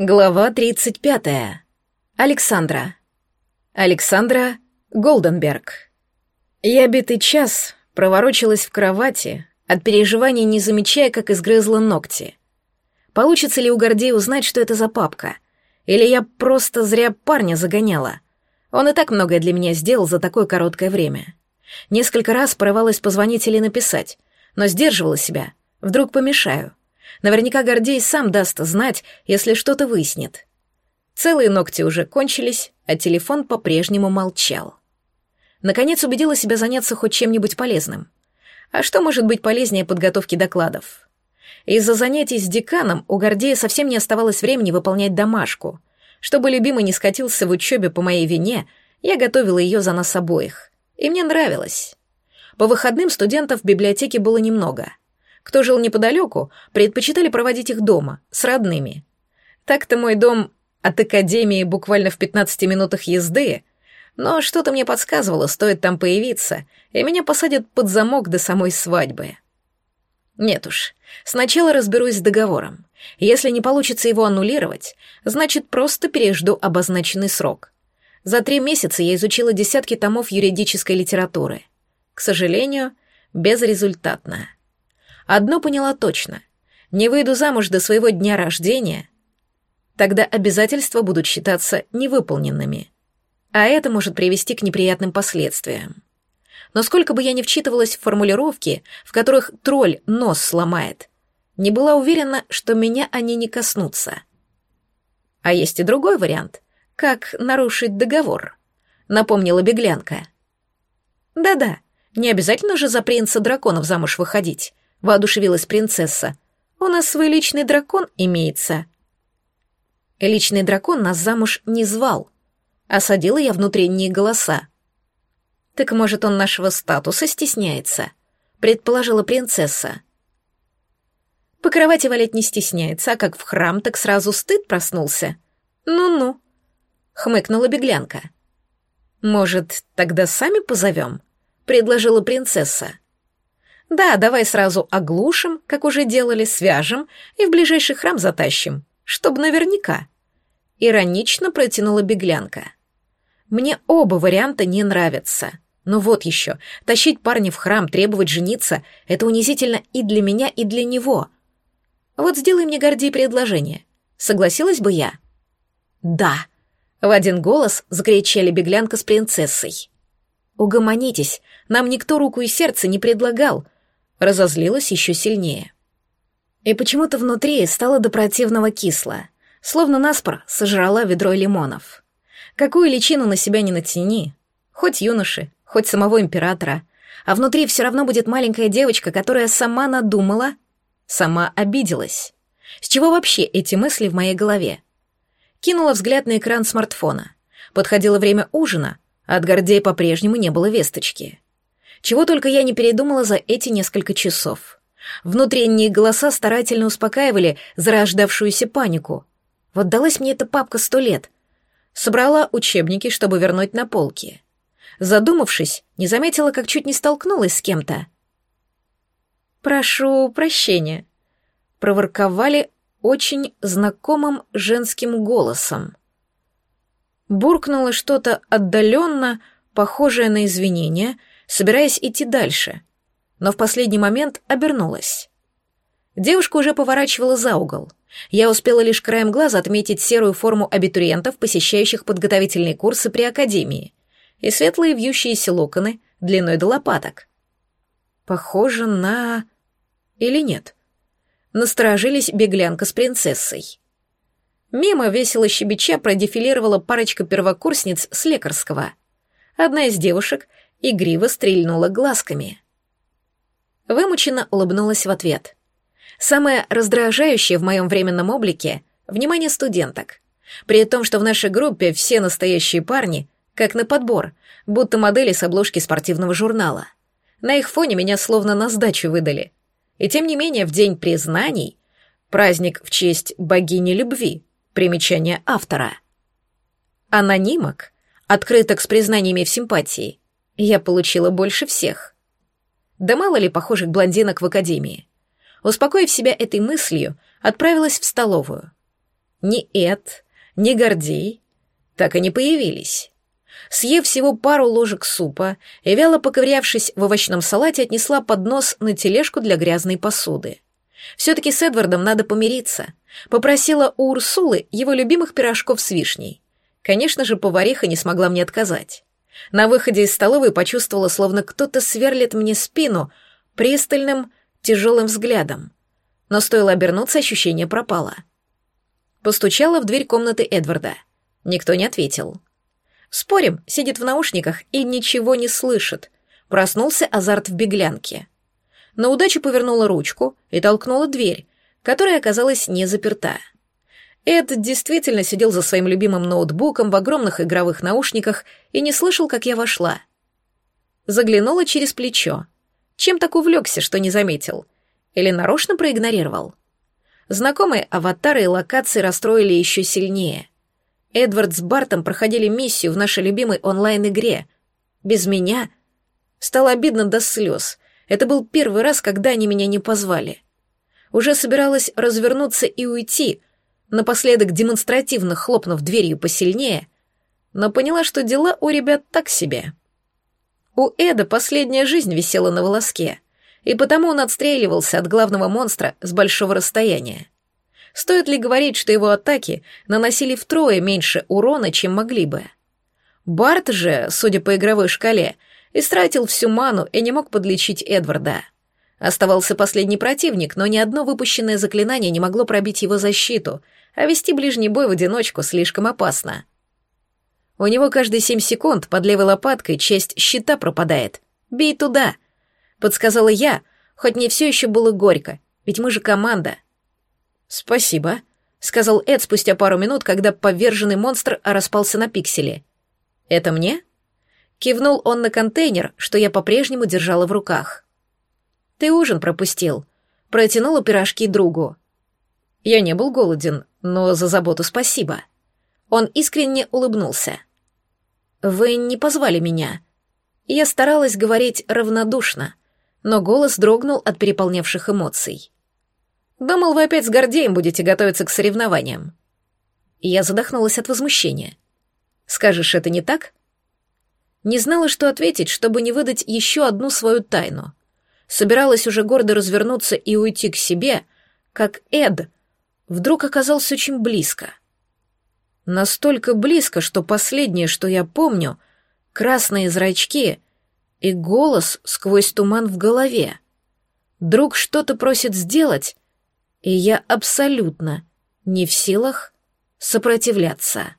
Глава 35. Александра. Александра Голденберг. Я битый час проворочилась в кровати, от переживаний не замечая, как изгрызла ногти. Получится ли у Гордея узнать, что это за папка? Или я просто зря парня загоняла? Он и так многое для меня сделал за такое короткое время. Несколько раз порывалась позвонить или написать, но сдерживала себя. Вдруг помешаю. Наверняка Гордей сам даст знать, если что-то выяснит. Целые ногти уже кончились, а телефон по-прежнему молчал. Наконец убедила себя заняться хоть чем-нибудь полезным. А что может быть полезнее подготовки докладов? Из-за занятий с деканом у Гордея совсем не оставалось времени выполнять домашку. Чтобы любимый не скатился в учебе по моей вине, я готовила ее за нас обоих. И мне нравилось. По выходным студентов в библиотеке было немного — кто жил неподалеку, предпочитали проводить их дома, с родными. Так-то мой дом от академии буквально в 15 минутах езды, но что-то мне подсказывало, стоит там появиться, и меня посадят под замок до самой свадьбы. Нет уж, сначала разберусь с договором. Если не получится его аннулировать, значит, просто пережду обозначенный срок. За три месяца я изучила десятки томов юридической литературы. К сожалению, безрезультатно. Одно поняла точно. Не выйду замуж до своего дня рождения, тогда обязательства будут считаться невыполненными. А это может привести к неприятным последствиям. Но сколько бы я ни вчитывалась в формулировки, в которых тролль нос сломает, не была уверена, что меня они не коснутся. А есть и другой вариант. Как нарушить договор? Напомнила беглянка. Да-да, не обязательно же за принца драконов замуж выходить. — воодушевилась принцесса. «У нас свой личный дракон имеется». Личный дракон нас замуж не звал. Осадила я внутренние голоса. «Так, может, он нашего статуса стесняется?» — предположила принцесса. По кровати валять не стесняется, а как в храм, так сразу стыд проснулся. Ну-ну, хмыкнула беглянка. Может, тогда сами позовем? предложила принцесса. Да, давай сразу оглушим, как уже делали, свяжем и в ближайший храм затащим, чтобы наверняка. Иронично протянула беглянка. Мне оба варианта не нравятся. Но вот еще, тащить парня в храм, требовать жениться — это унизительно и для меня, и для него. Вот сделай мне, Гордей, предложение. Согласилась бы я? Да. В один голос закричали беглянка с принцессой. Угомонитесь, нам никто руку и сердце не предлагал — разозлилась еще сильнее. И почему-то внутри стало до противного кисло, словно наспор сожрала ведро лимонов. Какую личину на себя не натяни, хоть юноши, хоть самого императора, а внутри все равно будет маленькая девочка, которая сама надумала, сама обиделась. С чего вообще эти мысли в моей голове? Кинула взгляд на экран смартфона. Подходило время ужина, а от Гордея по-прежнему не было весточки. Чего только я не передумала за эти несколько часов. Внутренние голоса старательно успокаивали зарождавшуюся панику. Вот далась мне эта папка сто лет. Собрала учебники, чтобы вернуть на полки. Задумавшись, не заметила, как чуть не столкнулась с кем-то. «Прошу прощения», — проворковали очень знакомым женским голосом. Буркнуло что-то отдаленно, похожее на извинения, собираясь идти дальше, но в последний момент обернулась. Девушка уже поворачивала за угол. Я успела лишь краем глаза отметить серую форму абитуриентов, посещающих подготовительные курсы при академии, и светлые вьющиеся локоны длиной до лопаток. Похоже на... или нет? Насторожились беглянка с принцессой. Мимо весело щебеча продефилировала парочка первокурсниц с лекарского. Одна из девушек игриво стрельнула глазками. Вымученно улыбнулась в ответ. Самое раздражающее в моем временном облике — внимание студенток. При том, что в нашей группе все настоящие парни, как на подбор, будто модели с обложки спортивного журнала. На их фоне меня словно на сдачу выдали. И тем не менее, в день признаний, праздник в честь богини любви, примечание автора. Анонимок, открыток с признаниями в симпатии, я получила больше всех. Да мало ли похожих блондинок в академии. Успокоив себя этой мыслью, отправилась в столовую. Ни Эд, ни Гордей так и не появились. Съев всего пару ложек супа и вяло поковырявшись в овощном салате, отнесла поднос на тележку для грязной посуды. Все-таки с Эдвардом надо помириться. Попросила у Урсулы его любимых пирожков с вишней. Конечно же, повариха не смогла мне отказать. На выходе из столовой почувствовала, словно кто-то сверлит мне спину пристальным, тяжелым взглядом. Но стоило обернуться, ощущение пропало. Постучала в дверь комнаты Эдварда. Никто не ответил. Спорим, сидит в наушниках и ничего не слышит. Проснулся азарт в беглянке. На удачу повернула ручку и толкнула дверь, которая оказалась не заперта. Эд действительно сидел за своим любимым ноутбуком в огромных игровых наушниках и не слышал, как я вошла. Заглянула через плечо. Чем так увлекся, что не заметил? Или нарочно проигнорировал? Знакомые аватары и локации расстроили еще сильнее. Эдвард с Бартом проходили миссию в нашей любимой онлайн-игре. Без меня стало обидно до слез. Это был первый раз, когда они меня не позвали. Уже собиралась развернуться и уйти, напоследок демонстративно хлопнув дверью посильнее, но поняла, что дела у ребят так себе. У Эда последняя жизнь висела на волоске, и потому он отстреливался от главного монстра с большого расстояния. Стоит ли говорить, что его атаки наносили втрое меньше урона, чем могли бы? Барт же, судя по игровой шкале, истратил всю ману и не мог подлечить Эдварда. Оставался последний противник, но ни одно выпущенное заклинание не могло пробить его защиту, а вести ближний бой в одиночку слишком опасно. У него каждые семь секунд под левой лопаткой часть щита пропадает. «Бей туда!» — подсказала я, хоть мне все еще было горько, ведь мы же команда — «Спасибо», — сказал Эд спустя пару минут, когда поверженный монстр распался на пиксели. «Это мне?» Кивнул он на контейнер, что я по-прежнему держала в руках. «Ты ужин пропустил», — протянула пирожки другу. Я не был голоден, но за заботу спасибо. Он искренне улыбнулся. «Вы не позвали меня». Я старалась говорить равнодушно, но голос дрогнул от переполнявших эмоций. Думал, вы опять с Гордеем будете готовиться к соревнованиям. я задохнулась от возмущения. Скажешь, это не так? Не знала, что ответить, чтобы не выдать еще одну свою тайну. Собиралась уже гордо развернуться и уйти к себе, как Эд вдруг оказался очень близко. Настолько близко, что последнее, что я помню, красные зрачки и голос сквозь туман в голове. Друг что-то просит сделать, и я абсолютно не в силах сопротивляться.